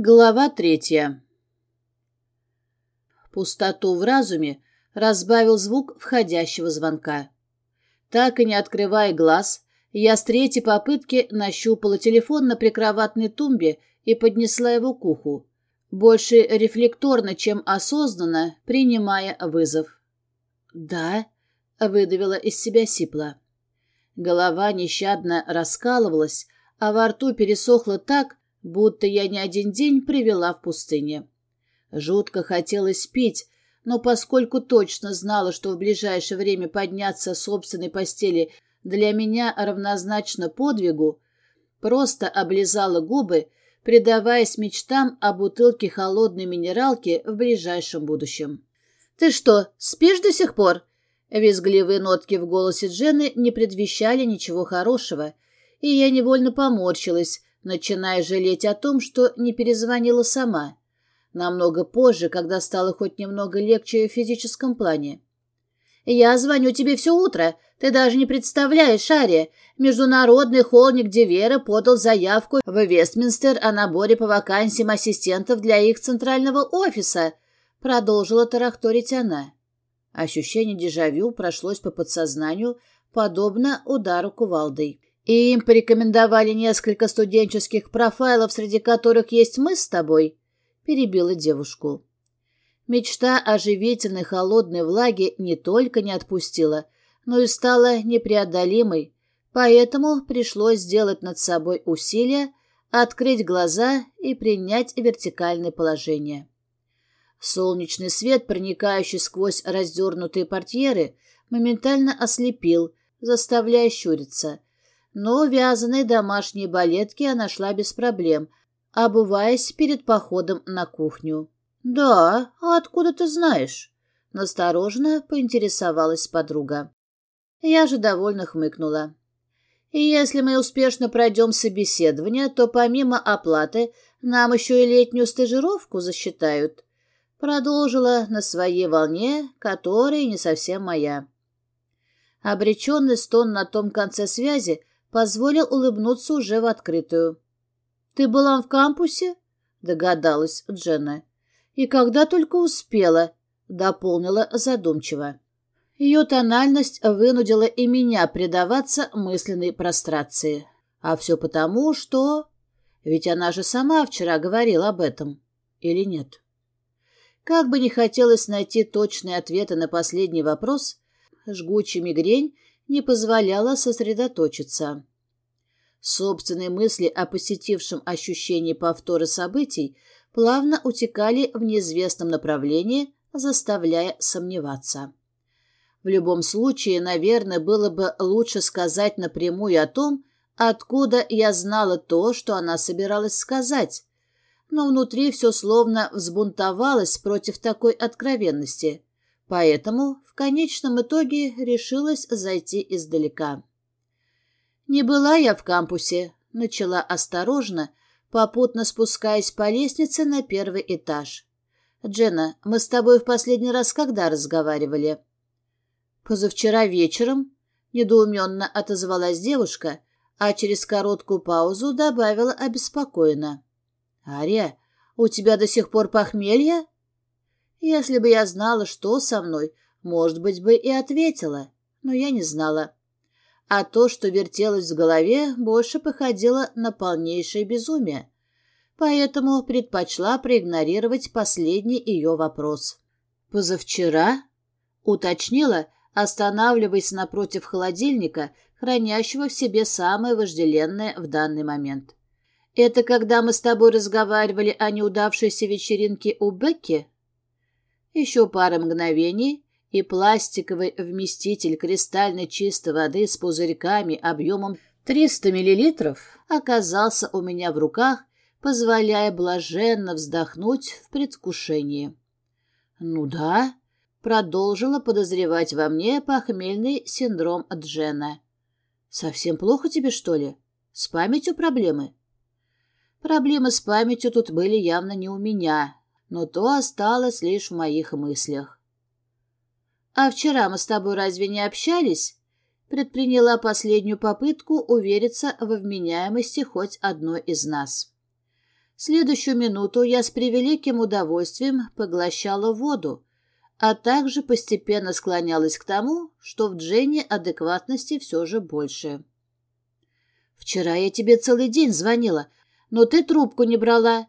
Глава третья. Пустоту в разуме разбавил звук входящего звонка. Так и не открывая глаз, я с третьей попытки нащупала телефон на прикроватной тумбе и поднесла его к уху, больше рефлекторно, чем осознанно, принимая вызов. «Да», — выдавила из себя сипла. Голова нещадно раскалывалась, а во рту пересохло так, будто я не один день провела в пустыне. Жутко хотелось пить, но поскольку точно знала, что в ближайшее время подняться с собственной постели для меня равнозначно подвигу, просто облизала губы, предаваясь мечтам о бутылке холодной минералки в ближайшем будущем. «Ты что, спишь до сих пор?» Визгливые нотки в голосе Джены не предвещали ничего хорошего, и я невольно поморщилась, начиная жалеть о том, что не перезвонила сама. Намного позже, когда стало хоть немного легче в физическом плане. «Я звоню тебе все утро. Ты даже не представляешь, Ария. Международный холник Девера подал заявку в Вестминстер о наборе по вакансиям ассистентов для их центрального офиса», — продолжила тарахторить она. Ощущение дежавю прошлось по подсознанию, подобно удару кувалдой. И им порекомендовали несколько студенческих профайлов, среди которых есть мы с тобой, — перебила девушку. Мечта о живительной холодной влаге не только не отпустила, но и стала непреодолимой, поэтому пришлось сделать над собой усилие, открыть глаза и принять вертикальное положение. Солнечный свет, проникающий сквозь раздернутые портьеры, моментально ослепил, заставляя щуриться — но вязаные домашние балетки она шла без проблем, обуваясь перед походом на кухню. «Да, а откуда ты знаешь?» — настороженно поинтересовалась подруга. Я же довольно хмыкнула. «И если мы успешно пройдем собеседование, то помимо оплаты нам еще и летнюю стажировку засчитают». Продолжила на своей волне, которая не совсем моя. Обреченный стон на том конце связи позволил улыбнуться уже в открытую. «Ты была в кампусе?» — догадалась Дженна. «И когда только успела», — дополнила задумчиво. Ее тональность вынудила и меня предаваться мысленной прострации. А все потому, что... Ведь она же сама вчера говорила об этом. Или нет? Как бы не хотелось найти точные ответы на последний вопрос, жгучая мигрень не позволяла сосредоточиться. Собственные мысли о посетившем ощущении повтора событий плавно утекали в неизвестном направлении, заставляя сомневаться. В любом случае, наверное, было бы лучше сказать напрямую о том, откуда я знала то, что она собиралась сказать. Но внутри все словно взбунтовалось против такой откровенности. Поэтому в конечном итоге решилась зайти издалека. «Не была я в кампусе», — начала осторожно, попутно спускаясь по лестнице на первый этаж. «Дженна, мы с тобой в последний раз когда разговаривали?» «Позавчера вечером», — недоуменно отозвалась девушка, а через короткую паузу добавила обеспокоенно. «Ария, у тебя до сих пор похмелье?» Если бы я знала, что со мной, может быть, бы и ответила, но я не знала. А то, что вертелось в голове, больше походило на полнейшее безумие. Поэтому предпочла проигнорировать последний ее вопрос. «Позавчера?» — уточнила, останавливаясь напротив холодильника, хранящего в себе самое вожделенное в данный момент. «Это когда мы с тобой разговаривали о неудавшейся вечеринке у Бекки?» Еще пара мгновений, и пластиковый вместитель кристально чистой воды с пузырьками объемом 300 мл оказался у меня в руках, позволяя блаженно вздохнуть в предвкушении. «Ну да», — продолжила подозревать во мне похмельный синдром Джена. «Совсем плохо тебе, что ли? С памятью проблемы?» Проблемы с памятью тут были явно не у меня, но то осталось лишь в моих мыслях. «А вчера мы с тобой разве не общались?» предприняла последнюю попытку увериться во вменяемости хоть одной из нас. Следующую минуту я с превеликим удовольствием поглощала воду, а также постепенно склонялась к тому, что в Дженни адекватности все же больше. «Вчера я тебе целый день звонила, но ты трубку не брала.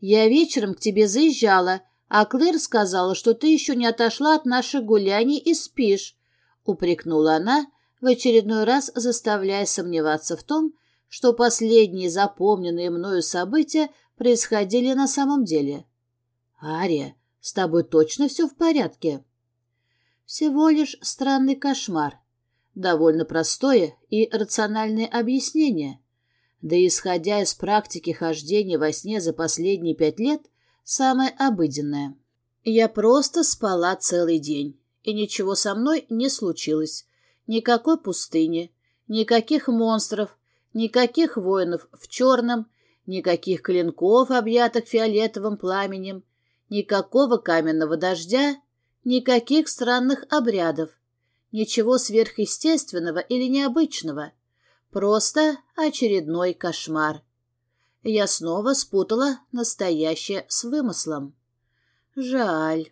Я вечером к тебе заезжала, а Клэр сказала, что ты еще не отошла от наших гуляний и спишь», — упрекнула она, в очередной раз заставляя сомневаться в том, что последние запомненные мною события происходили на самом деле. «Ария, с тобой точно все в порядке?» Всего лишь странный кошмар. Довольно простое и рациональное объяснение. Да исходя из практики хождения во сне за последние пять лет, самое обыденное. Я просто спала целый день, и ничего со мной не случилось. Никакой пустыни, никаких монстров, никаких воинов в черном, никаких клинков, объятых фиолетовым пламенем, никакого каменного дождя, никаких странных обрядов, ничего сверхъестественного или необычного. Просто очередной кошмар. Я снова спутала настоящее с вымыслом. Жаль.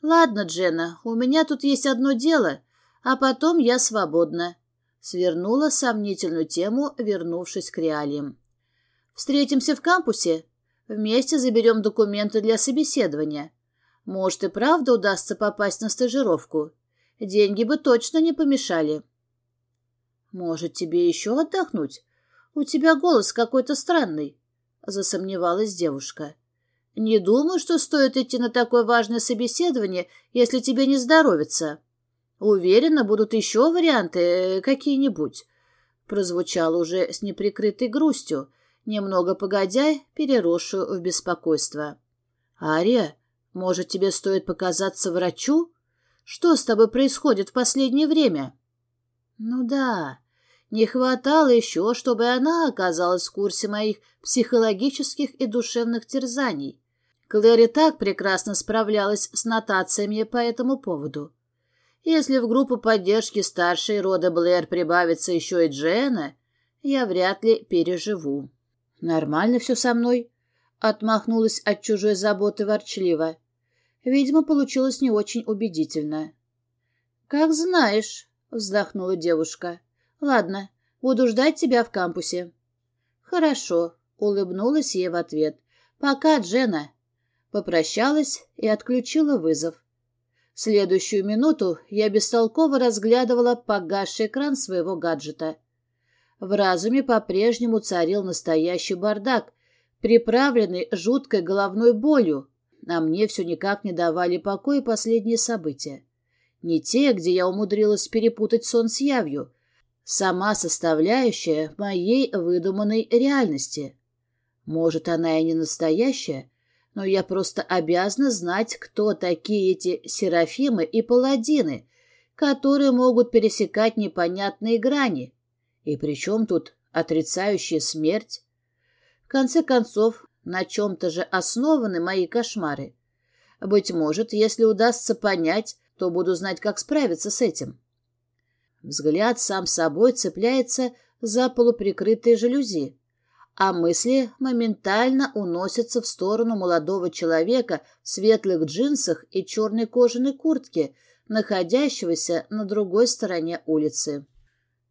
Ладно, Джена, у меня тут есть одно дело, а потом я свободна. Свернула сомнительную тему, вернувшись к реалиям. Встретимся в кампусе. Вместе заберем документы для собеседования. Может, и правда удастся попасть на стажировку. Деньги бы точно не помешали. Может, тебе еще отдохнуть? У тебя голос какой-то странный, — засомневалась девушка. Не думаю, что стоит идти на такое важное собеседование, если тебе не здоровится. Уверена, будут еще варианты э, какие-нибудь. Прозвучало уже с неприкрытой грустью, немного погодя, переросшую в беспокойство. «Ария, может, тебе стоит показаться врачу? Что с тобой происходит в последнее время?» «Ну да, не хватало еще, чтобы она оказалась в курсе моих психологических и душевных терзаний. Клэри так прекрасно справлялась с нотациями по этому поводу. Если в группу поддержки старшей рода Блэр прибавится еще и Джена, я вряд ли переживу. Нормально все со мной. Отмахнулась от чужой заботы ворчливо. Видимо, получилось не очень убедительно. «Как знаешь», — вздохнула девушка. «Ладно, буду ждать тебя в кампусе». «Хорошо», — улыбнулась ей в ответ. «Пока, Джена». Попрощалась и отключила вызов. Следующую минуту я бестолково разглядывала погасший экран своего гаджета. В разуме по-прежнему царил настоящий бардак, приправленный жуткой головной болью, а мне все никак не давали покоя последние события. Не те, где я умудрилась перепутать сон с явью, сама составляющая моей выдуманной реальности. Может, она и не настоящая, но я просто обязана знать, кто такие эти серафимы и паладины, которые могут пересекать непонятные грани. И при чем тут отрицающая смерть? В конце концов, на чем-то же основаны мои кошмары. Быть может, если удастся понять, то буду знать, как справиться с этим. Взгляд сам собой цепляется за полуприкрытые жалюзи а мысли моментально уносятся в сторону молодого человека в светлых джинсах и черной кожаной куртке, находящегося на другой стороне улицы.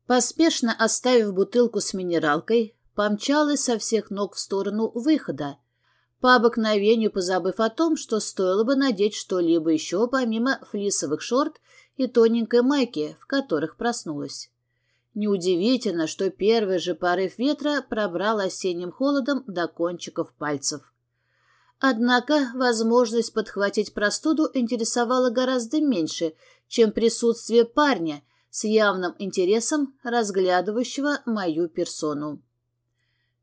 Поспешно оставив бутылку с минералкой, помчалась со всех ног в сторону выхода, по обыкновению позабыв о том, что стоило бы надеть что-либо еще помимо флисовых шорт и тоненькой майки, в которых проснулась. Неудивительно, что первый же порыв ветра пробрал осенним холодом до кончиков пальцев. Однако возможность подхватить простуду интересовала гораздо меньше, чем присутствие парня с явным интересом, разглядывающего мою персону.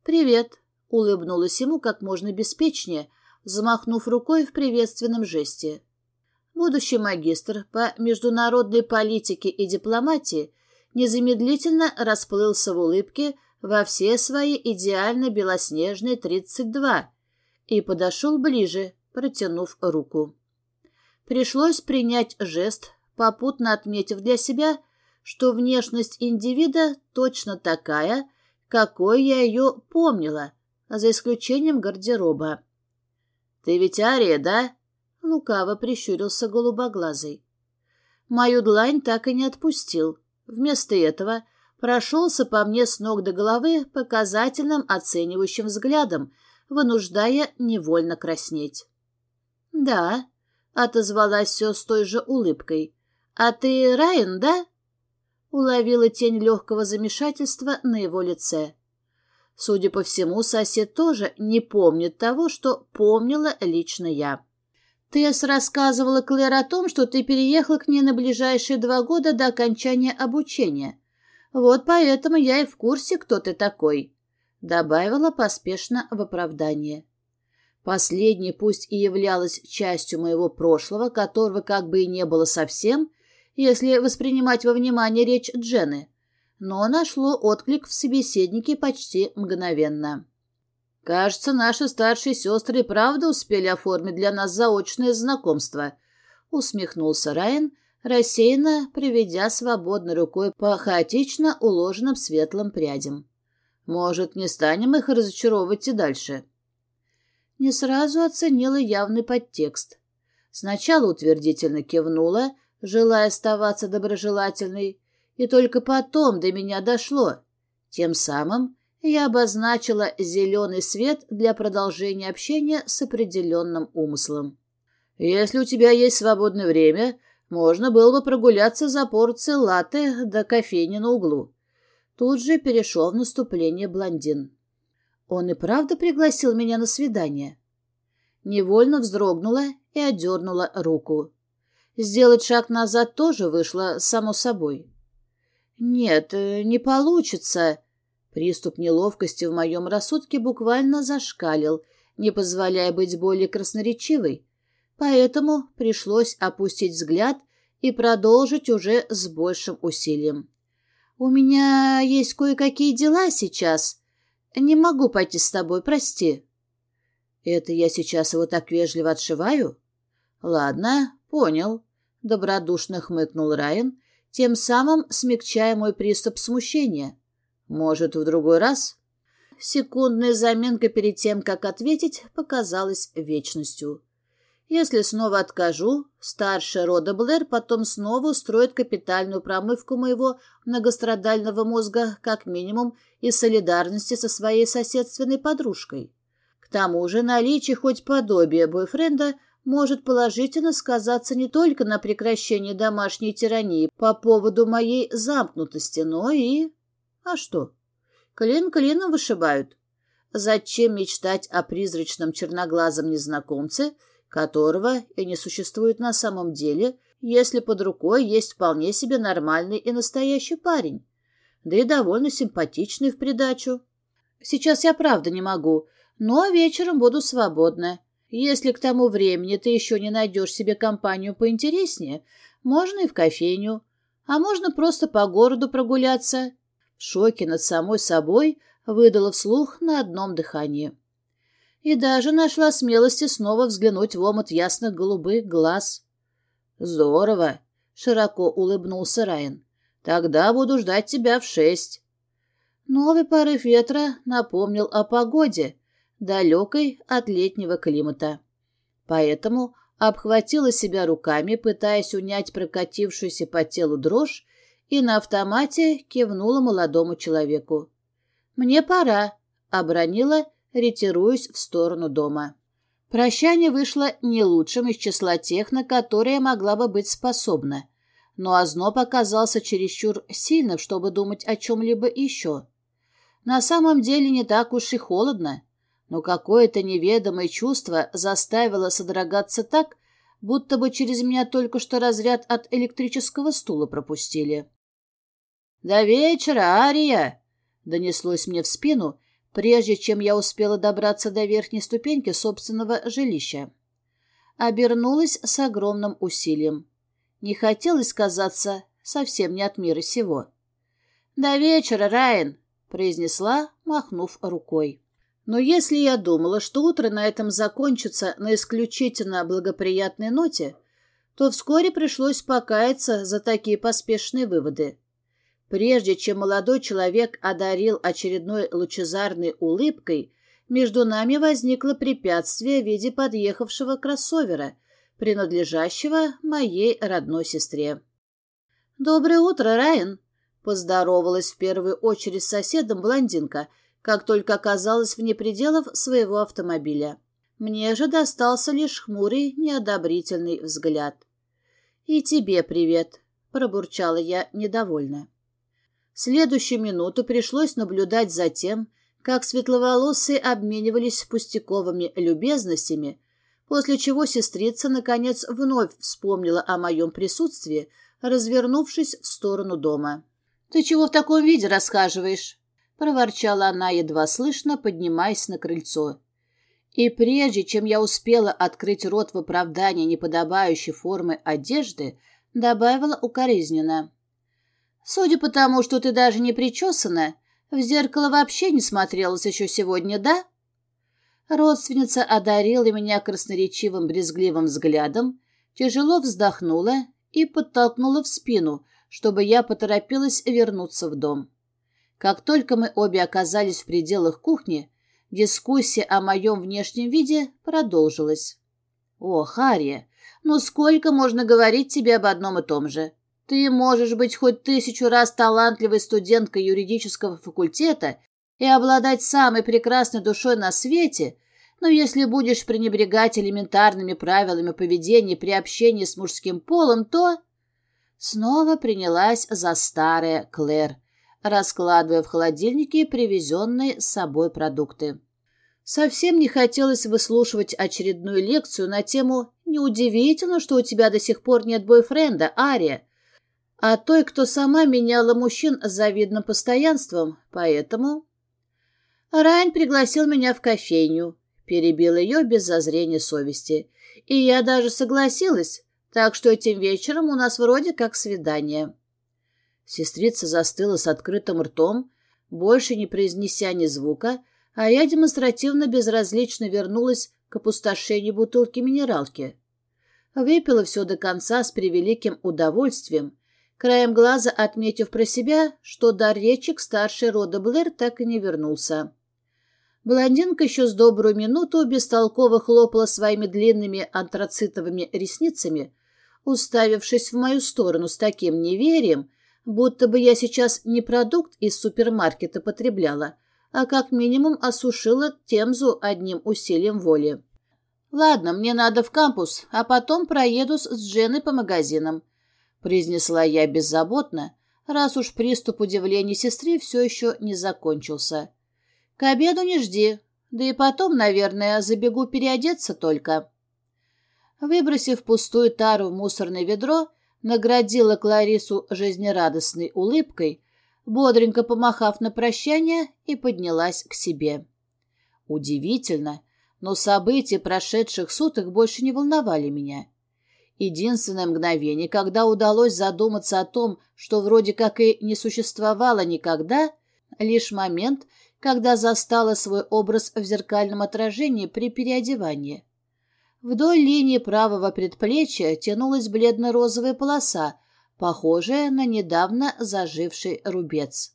«Привет», — улыбнулась ему как можно беспечнее, замахнув рукой в приветственном жесте. Будущий магистр по международной политике и дипломатии — незамедлительно расплылся в улыбке во все свои идеально белоснежные тридцать два и подошел ближе, протянув руку. Пришлось принять жест, попутно отметив для себя, что внешность индивида точно такая, какой я ее помнила, за исключением гардероба. «Ты ведь Ария, да?» — лукаво прищурился голубоглазый. Мою длань так и не отпустил. Вместо этого прошелся по мне с ног до головы показательным оценивающим взглядом, вынуждая невольно краснеть. «Да», — отозвалась все с той же улыбкой. «А ты Райан, да?» Уловила тень легкого замешательства на его лице. Судя по всему, сосед тоже не помнит того, что помнила лично я. Тесс рассказывала Клэр о том, что ты переехал к ней на ближайшие два года до окончания обучения. Вот поэтому я и в курсе, кто ты такой», — добавила поспешно в оправдание. Последнее пусть и являлось частью моего прошлого, которого как бы и не было совсем, если воспринимать во внимание речь Джены, но нашло отклик в собеседнике почти мгновенно. «Кажется, наши старшие сестры и правда успели оформить для нас заочное знакомство», — усмехнулся Райан, рассеянно приведя свободной рукой по хаотично уложенным светлым прядям. «Может, не станем их разочаровывать и дальше?» Не сразу оценила явный подтекст. Сначала утвердительно кивнула, желая оставаться доброжелательной, и только потом до меня дошло. Тем самым я обозначила зеленый свет для продолжения общения с определенным умыслом. «Если у тебя есть свободное время, можно было бы прогуляться за порцией латте до кофейни на углу». Тут же перешел в наступление блондин. Он и правда пригласил меня на свидание. Невольно вздрогнула и отдернула руку. Сделать шаг назад тоже вышло само собой. «Нет, не получится», Приступ неловкости в моем рассудке буквально зашкалил, не позволяя быть более красноречивой, поэтому пришлось опустить взгляд и продолжить уже с большим усилием. «У меня есть кое-какие дела сейчас. Не могу пойти с тобой, прости». «Это я сейчас его так вежливо отшиваю?» «Ладно, понял», — добродушно хмыкнул Райан, тем самым смягчая мой приступ смущения. Может, в другой раз? Секундная заминка перед тем, как ответить, показалась вечностью. Если снова откажу, старшая рода Блэр потом снова устроит капитальную промывку моего многострадального мозга, как минимум, из солидарности со своей соседственной подружкой. К тому же наличие хоть подобия бойфренда может положительно сказаться не только на прекращении домашней тирании по поводу моей замкнутости, но и... А что? Клин клином вышибают. Зачем мечтать о призрачном черноглазом незнакомце, которого и не существует на самом деле, если под рукой есть вполне себе нормальный и настоящий парень, да и довольно симпатичный в придачу. Сейчас я правда не могу, но вечером буду свободна. Если к тому времени ты еще не найдешь себе компанию поинтереснее, можно и в кофейню, а можно просто по городу прогуляться в шоке над самой собой выдала вслух на одном дыхании. И даже нашла смелости снова взглянуть в омут ясных голубых глаз. «Здорово!» — широко улыбнулся Райан. «Тогда буду ждать тебя в шесть». Новый порыв ветра напомнил о погоде, далекой от летнего климата. Поэтому обхватила себя руками, пытаясь унять прокатившуюся по телу дрожь, и на автомате кивнула молодому человеку. «Мне пора», — обронила, ретируясь в сторону дома. Прощание вышло не лучшим из числа тех, на которые могла бы быть способна, но озноб оказался чересчур сильным, чтобы думать о чем-либо еще. На самом деле не так уж и холодно, но какое-то неведомое чувство заставило содрогаться так, будто бы через меня только что разряд от электрического стула пропустили. «До вечера, Ария!» — донеслось мне в спину, прежде чем я успела добраться до верхней ступеньки собственного жилища. Обернулась с огромным усилием. Не хотелось казаться совсем не от мира сего. «До вечера, Райан!» — произнесла, махнув рукой. Но если я думала, что утро на этом закончится на исключительно благоприятной ноте, то вскоре пришлось покаяться за такие поспешные выводы. Прежде чем молодой человек одарил очередной лучезарной улыбкой, между нами возникло препятствие в виде подъехавшего кроссовера, принадлежащего моей родной сестре. «Доброе утро, Райан!» — поздоровалась в первую очередь с соседом блондинка, как только оказалась вне пределов своего автомобиля. Мне же достался лишь хмурый, неодобрительный взгляд. «И тебе привет», — пробурчала я недовольно. Следующую минуту пришлось наблюдать за тем, как светловолосые обменивались пустяковыми любезностями, после чего сестрица, наконец, вновь вспомнила о моем присутствии, развернувшись в сторону дома. «Ты чего в таком виде расхаживаешь?» — проворчала она едва слышно, поднимаясь на крыльцо. И прежде чем я успела открыть рот в оправдании неподобающей формы одежды, добавила укоризненно. «Судя по тому, что ты даже не причесана, в зеркало вообще не смотрелась еще сегодня, да?» Родственница одарила меня красноречивым брезгливым взглядом, тяжело вздохнула и подтолкнула в спину, чтобы я поторопилась вернуться в дом. Как только мы обе оказались в пределах кухни, дискуссия о моем внешнем виде продолжилась. «О, Харри, ну сколько можно говорить тебе об одном и том же? Ты можешь быть хоть тысячу раз талантливой студенткой юридического факультета и обладать самой прекрасной душой на свете, но если будешь пренебрегать элементарными правилами поведения при общении с мужским полом, то...» Снова принялась за старое Клэр, раскладывая в холодильнике привезенные с собой продукты. Совсем не хотелось выслушивать очередную лекцию на тему «Неудивительно, что у тебя до сих пор нет бойфренда, Ария», а той, кто сама меняла мужчин с завидным постоянством, поэтому... Райан пригласил меня в кофейню, перебил ее без зазрения совести, и я даже согласилась, так что этим вечером у нас вроде как свидание. Сестрица застыла с открытым ртом, больше не произнеся ни звука, а я демонстративно безразлично вернулась к опустошению бутылки минералки. Выпила все до конца с превеликим удовольствием, краем глаза отметив про себя, что дар речи к старшей рода Блэр так и не вернулся. Блондинка еще с добрую минуту бестолково хлопала своими длинными антрацитовыми ресницами, уставившись в мою сторону с таким неверием, будто бы я сейчас не продукт из супермаркета потребляла, а как минимум осушила темзу одним усилием воли. «Ладно, мне надо в кампус, а потом проеду с Дженой по магазинам», — произнесла я беззаботно, раз уж приступ удивления сестры все еще не закончился. «К обеду не жди, да и потом, наверное, забегу переодеться только». Выбросив пустую тару в мусорное ведро, наградила Кларису жизнерадостной улыбкой, бодренько помахав на прощание и поднялась к себе. Удивительно, но события прошедших суток больше не волновали меня. Единственное мгновение, когда удалось задуматься о том, что вроде как и не существовало никогда, лишь момент, когда застала свой образ в зеркальном отражении при переодевании. Вдоль линии правого предплечья тянулась бледно-розовая полоса, похожая на недавно заживший рубец.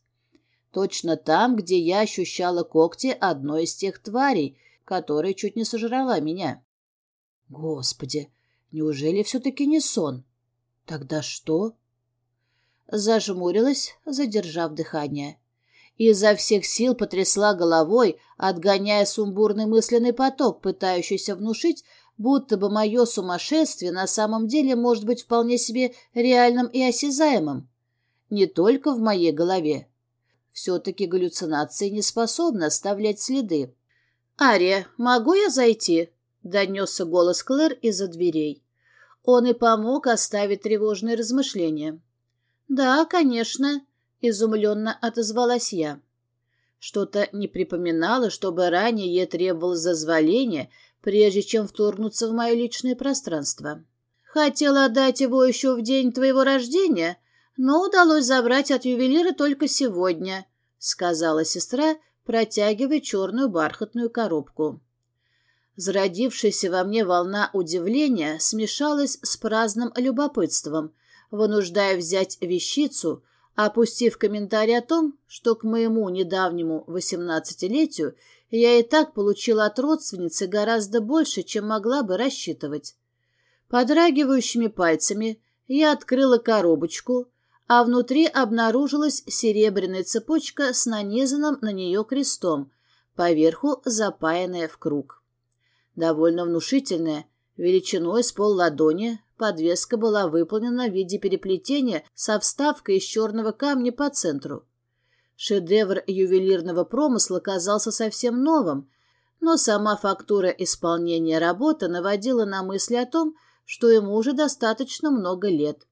Точно там, где я ощущала когти одной из тех тварей, которая чуть не сожрала меня. Господи, Неужели все-таки не сон? Тогда что? Зажмурилась, задержав дыхание. Изо всех сил потрясла головой, отгоняя сумбурный мысленный поток, пытающийся внушить, будто бы мое сумасшествие на самом деле может быть вполне себе реальным и осязаемым. Не только в моей голове. Все-таки галлюцинации не способны оставлять следы. «Ария, могу я зайти?» — донесся голос Клэр из-за дверей. Он и помог оставить тревожные размышления. «Да, конечно», — изумленно отозвалась я. Что-то не припоминало, чтобы ранее ей требовалось зазволение, прежде чем вторгнуться в мое личное пространство. Хотела отдать его еще в день твоего рождения, но удалось забрать от ювелира только сегодня, — сказала сестра, протягивая черную бархатную коробку. Зародившаяся во мне волна удивления смешалась с праздным любопытством, вынуждая взять вещицу, опустив комментарий о том, что к моему недавнему восемнадцатилетию Я и так получила от родственницы гораздо больше, чем могла бы рассчитывать. Подрагивающими пальцами я открыла коробочку, а внутри обнаружилась серебряная цепочка с нанизанным на нее крестом, поверху запаянная в круг. Довольно внушительная, величиной с пол ладони, подвеска была выполнена в виде переплетения со вставкой из черного камня по центру. Шедевр ювелирного промысла казался совсем новым, но сама фактура исполнения работы наводила на мысли о том, что ему уже достаточно много лет.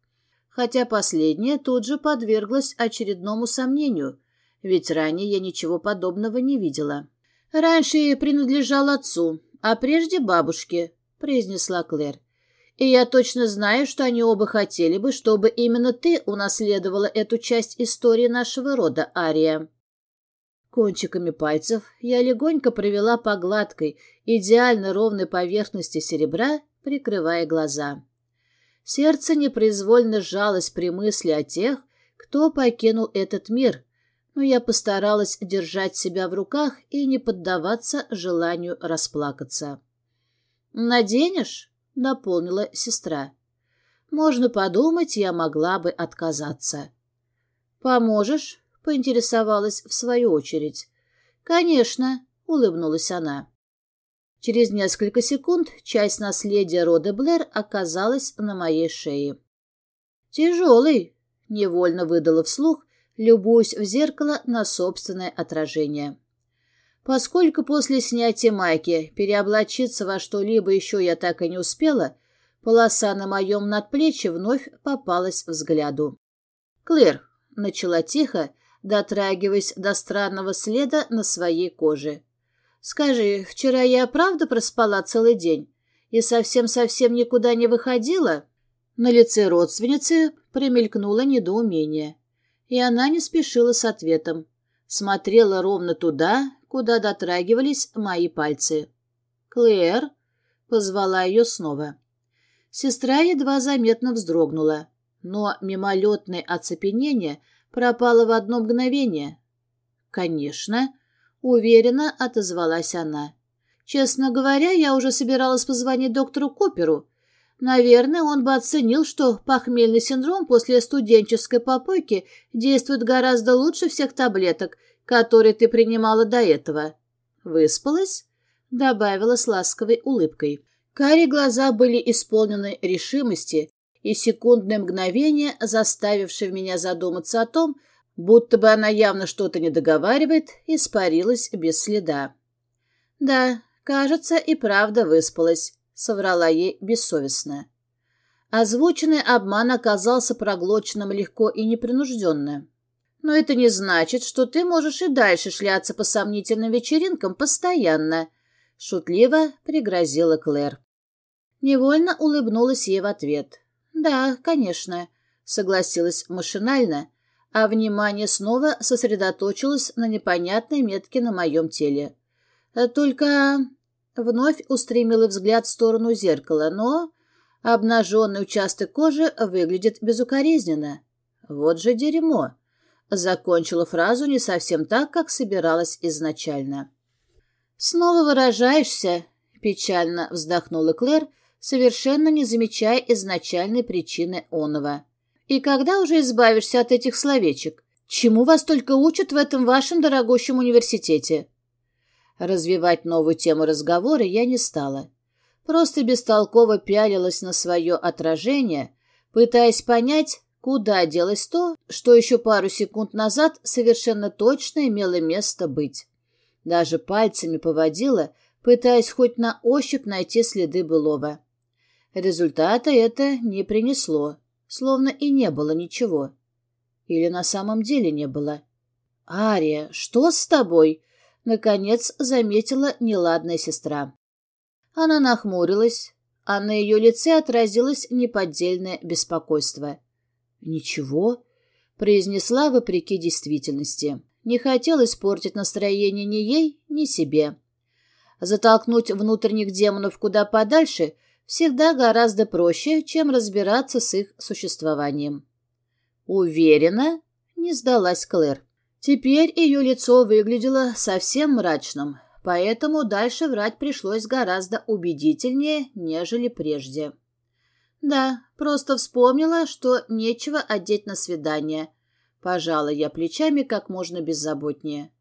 Хотя последнее тут же подверглось очередному сомнению, ведь ранее я ничего подобного не видела. «Раньше принадлежал отцу, а прежде бабушке», — произнесла Клэр. «И я точно знаю, что они оба хотели бы, чтобы именно ты унаследовала эту часть истории нашего рода, Ария». Кончиками пальцев я легонько провела по гладкой, идеально ровной поверхности серебра прикрывая глаза. Сердце непроизвольно сжалось при мысли о тех, кто покинул этот мир, но я постаралась держать себя в руках и не поддаваться желанию расплакаться. «Наденешь?» — наполнила сестра. «Можно подумать, я могла бы отказаться». «Поможешь?» — поинтересовалась в свою очередь. «Конечно», — улыбнулась она. Через несколько секунд часть наследия рода Блэр оказалась на моей шее. «Тяжелый», — невольно выдала вслух, любуясь в зеркало на собственное отражение. Поскольку после снятия майки переоблачиться во что-либо еще я так и не успела, полоса на моем надплечье вновь попалась взгляду. «Клэр», — начала тихо, дотрагиваясь до странного следа на своей коже. «Скажи, вчера я правда проспала целый день и совсем-совсем никуда не выходила?» На лице родственницы промелькнуло недоумение, и она не спешила с ответом. Смотрела ровно туда, куда дотрагивались мои пальцы. «Клэр?» — позвала ее снова. Сестра едва заметно вздрогнула, но мимолетное оцепенение пропало в одно мгновение. «Конечно!» Уверенно отозвалась она. Честно говоря, я уже собиралась позвонить доктору Куперу. Наверное, он бы оценил, что похмельный синдром после студенческой попойки действует гораздо лучше всех таблеток, которые ты принимала до этого. Выспалась? Добавила с ласковой улыбкой. Кари глаза были исполнены решимости, и секундное мгновение, заставившее меня задуматься о том, будто бы она явно что-то не договаривает, испарилась без следа. «Да, кажется, и правда выспалась», — соврала ей бессовестно. Озвученный обман оказался проглоченным легко и непринужденно. «Но это не значит, что ты можешь и дальше шляться по сомнительным вечеринкам постоянно», — шутливо пригрозила Клэр. Невольно улыбнулась ей в ответ. «Да, конечно», — согласилась машинально, а внимание снова сосредоточилось на непонятной метке на моем теле. Только вновь устремила взгляд в сторону зеркала, но обнаженный участок кожи выглядит безукоризненно. Вот же дерьмо. Закончила фразу не совсем так, как собиралась изначально. «Снова выражаешься», — печально вздохнула Клэр, совершенно не замечая изначальной причины оного. И когда уже избавишься от этих словечек? Чему вас только учат в этом вашем дорогущем университете?» Развивать новую тему разговора я не стала. Просто бестолково пялилась на свое отражение, пытаясь понять, куда делось то, что еще пару секунд назад совершенно точно имело место быть. Даже пальцами поводила, пытаясь хоть на ощупь найти следы былого. Результата это не принесло словно и не было ничего. Или на самом деле не было. «Ария, что с тобой?» — наконец заметила неладная сестра. Она нахмурилась, а на ее лице отразилось неподдельное беспокойство. «Ничего», — произнесла вопреки действительности. Не хотел испортить настроение ни ей, ни себе. Затолкнуть внутренних демонов куда подальше всегда гораздо проще, чем разбираться с их существованием. «Уверена?» — не сдалась Клэр. Теперь ее лицо выглядело совсем мрачным. поэтому дальше врать пришлось гораздо убедительнее, нежели прежде. Да, просто вспомнила, что нечего одеть на свидание. Пожала я плечами как можно беззаботнее.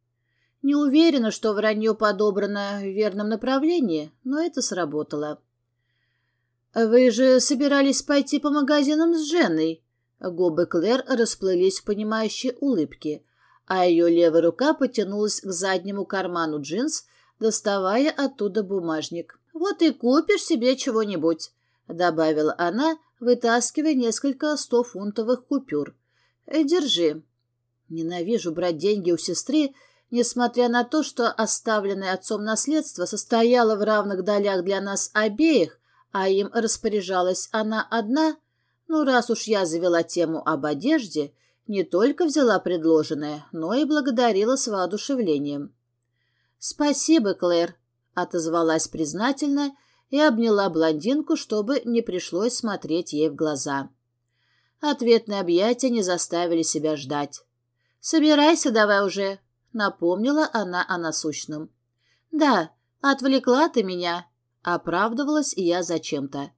Не уверена, что вранье подобрано в верном направлении, но это сработало. «Вы же собирались пойти по магазинам с Женой?» Губы Клэр расплылись в понимающей улыбке, а ее левая рука потянулась к заднему карману джинс, доставая оттуда бумажник. «Вот и купишь себе чего-нибудь», — добавила она, вытаскивая несколько стофунтовых купюр. «Э, «Держи». Ненавижу брать деньги у сестры, несмотря на то, что оставленное отцом наследство состояло в равных долях для нас обеих, а им распоряжалась она одна, ну, раз уж я завела тему об одежде, не только взяла предложенное, но и благодарила с воодушевлением. «Спасибо, Клэр», — отозвалась признательно и обняла блондинку, чтобы не пришлось смотреть ей в глаза. Ответные объятия не заставили себя ждать. «Собирайся давай уже», — напомнила она о насущном. «Да, отвлекла ты меня», — оправдывалась я зачем-то.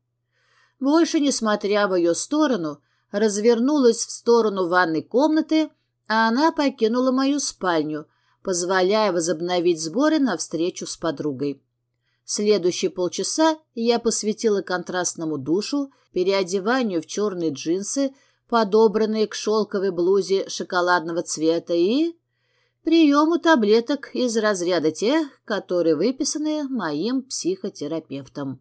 Больше, несмотря в ее сторону, развернулась в сторону ванной комнаты, а она покинула мою спальню, позволяя возобновить сборы на встречу с подругой. Следующие полчаса я посвятила контрастному душу, переодеванию в черные джинсы, подобранные к шелковой блузе шоколадного цвета и приему таблеток из разряда тех, которые выписаны моим психотерапевтом.